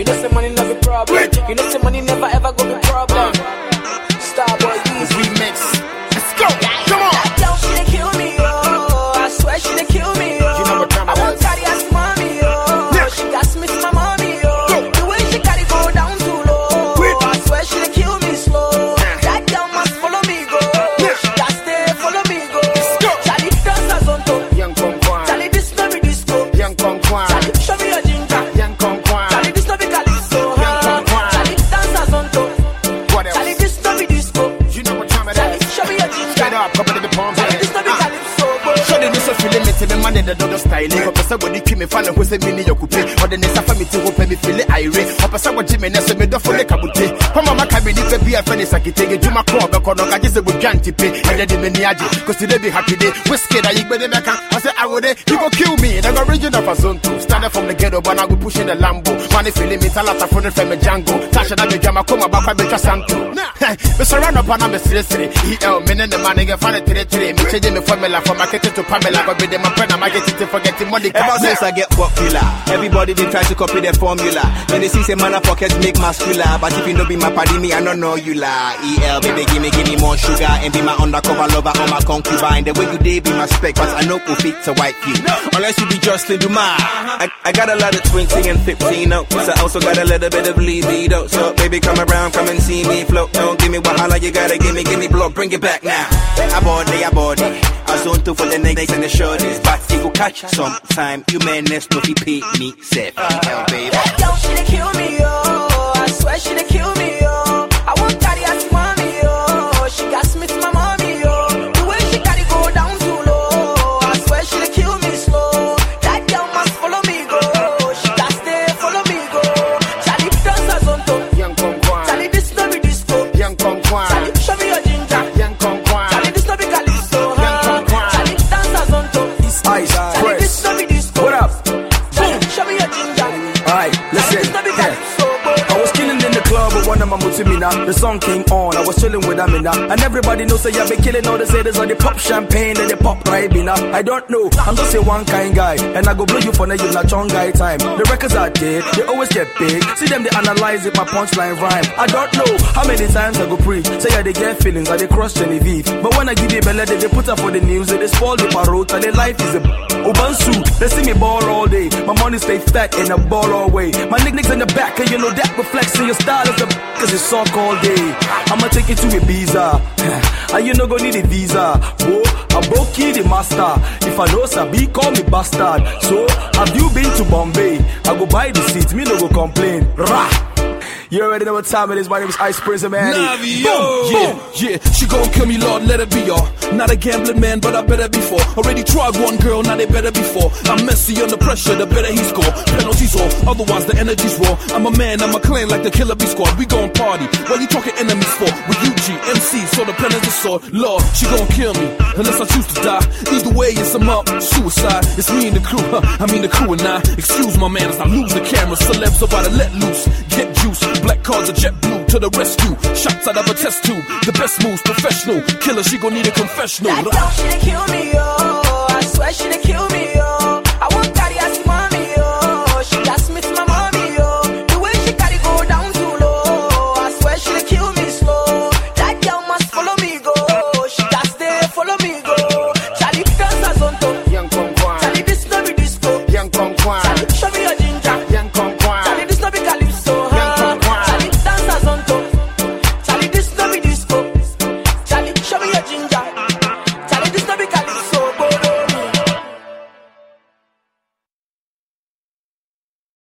You know, say money not be problem. You know, say money never ever gonna be problem. Me, me man, the dog style. Ko pesa body kimi fan who say mini yokupe. Or the nesa fa mi ti hope me feel it irate. Or pesa what Jimmy nesa me do for the kabute. Come on, my cabin if be a friend sakite. Juma ko be kono ga jise bu janti pe. And then the mini aji, cause today be happy day. Whiskey that you better make I say I would eh, you go kill me. The original of a zone two. Started from the ghetto, but now we pushing the Lambo. Money feeling me, talata from the family Django. Tasha that be jama come back by Betra Santo. Me surround up on a mystery. EL, men and the man, it three three. Me changing the formula from market to Pamela, but with them, my friend, I'm getting to forgetting money. Ever since I get popular, everybody they try to copy the formula. Then they see say man a pocket make muscular, but if you don't be my party, me I don't know you la. EL baby, give me give me more sugar and be my undercover lover or my concubine. The way you day be my spec, but I know who fit to wipe you. Unless you be Joselyn Dumas. I, I got a lot of 20 and 15 notes. I also got a little bit of libido. So baby, come around, come and see me float. Don't give me wahala, you gotta give me, give me blow, bring it back now. I bought it, I bought it. I zone two for the niggas and the shorties, but go catch sometime. You man next no fi pay me, say, hell baby. That girl, she kill me, oh. Club with mutimina. The song came on, I was chilling with Amina. And everybody knows say I be killing all the haters on the pop champagne and the pop ribena. I don't know, I'm just a one kind guy. And I go blow you for the you not guy time. The records are dead, they always get big. See them, they analyze it, my punchline rhyme. I don't know how many times I go preach. Say I they get feelings, I they cross Genevieve. But when I give you belly, they, they put up for the news, they, spoil the parrot, and their life is a Ubansu. They see me ball all day. My money stay fat in a ball all way. My nicknames in the back, and you know that reflects in your style as a cause sock all day. I'ma take you to Ibiza. and you no go need a visa. Whoa, I broke key the master. If I know Sabi, call me bastard. So, have you been to Bombay? I go buy the seat, me no go complain. Rah! You already know what time it is. My name is Ice Prison Man. Navio. Yeah, yeah, she gon' kill me, Lord, let it be y'all. Not a gambling man, but I better be four. Already tried one girl, now they better be four. I'm messy under pressure, the better he score. Penalties all, otherwise the energy's raw. I'm a man, I'm a clan like the Killer B Squad. We gon' party. What you talking enemies for? With UG, MC, so the plan is the sword. Lord, she gon' kill me, unless I choose to die. Either way, it's a up, suicide. It's me and the crew, huh? I mean the crew and I. Excuse my manners, I lose the camera. Celebs about to let loose, get juice. Black cards are jet blue to the rescue. Shots out of a test tube. The best moves, professional. Killer, she gon' need a confessional. That she dey kill me, oh. I swear dey kill me, oh.